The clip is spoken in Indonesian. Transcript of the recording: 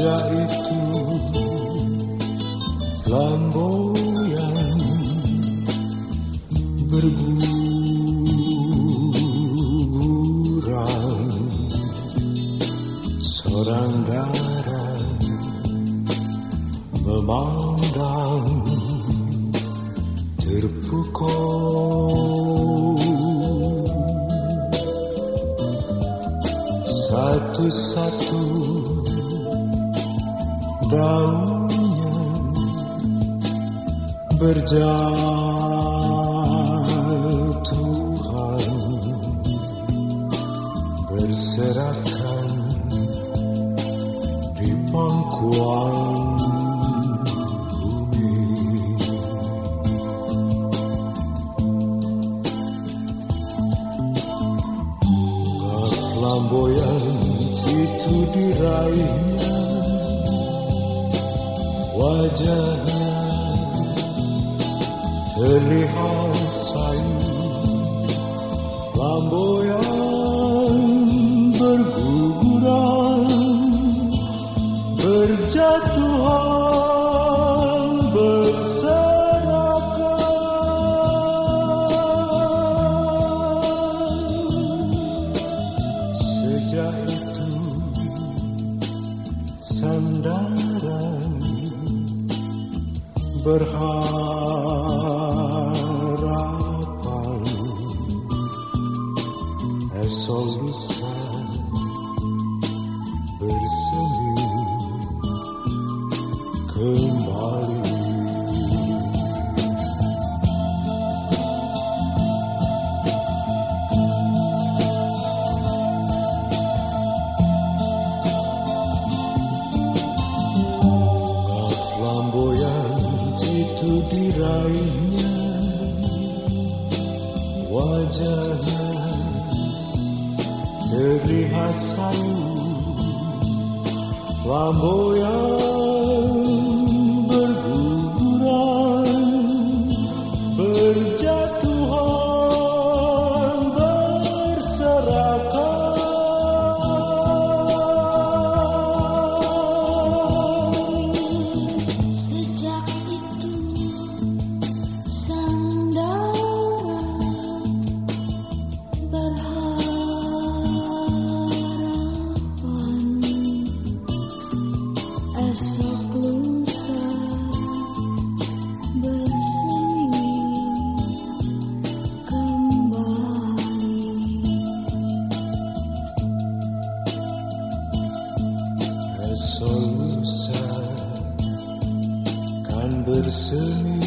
Sejak itu flamboyan berguguran seorang darah memandang terpukul satu-satu daunnya berjatuhan berserakan di pangkuan bumi. Bunga flamboyan itu diraihnya wajahnya terlihat sayu flamboyan berguguran berjatuhan berserakan sejak itu sandaran berharapan esok lusa bersemi kembali diraihnya wajahnya terlihat sayu flamboyan berguguran berjatuhan berserakan Esok lusa bersemi kembali kan bersemi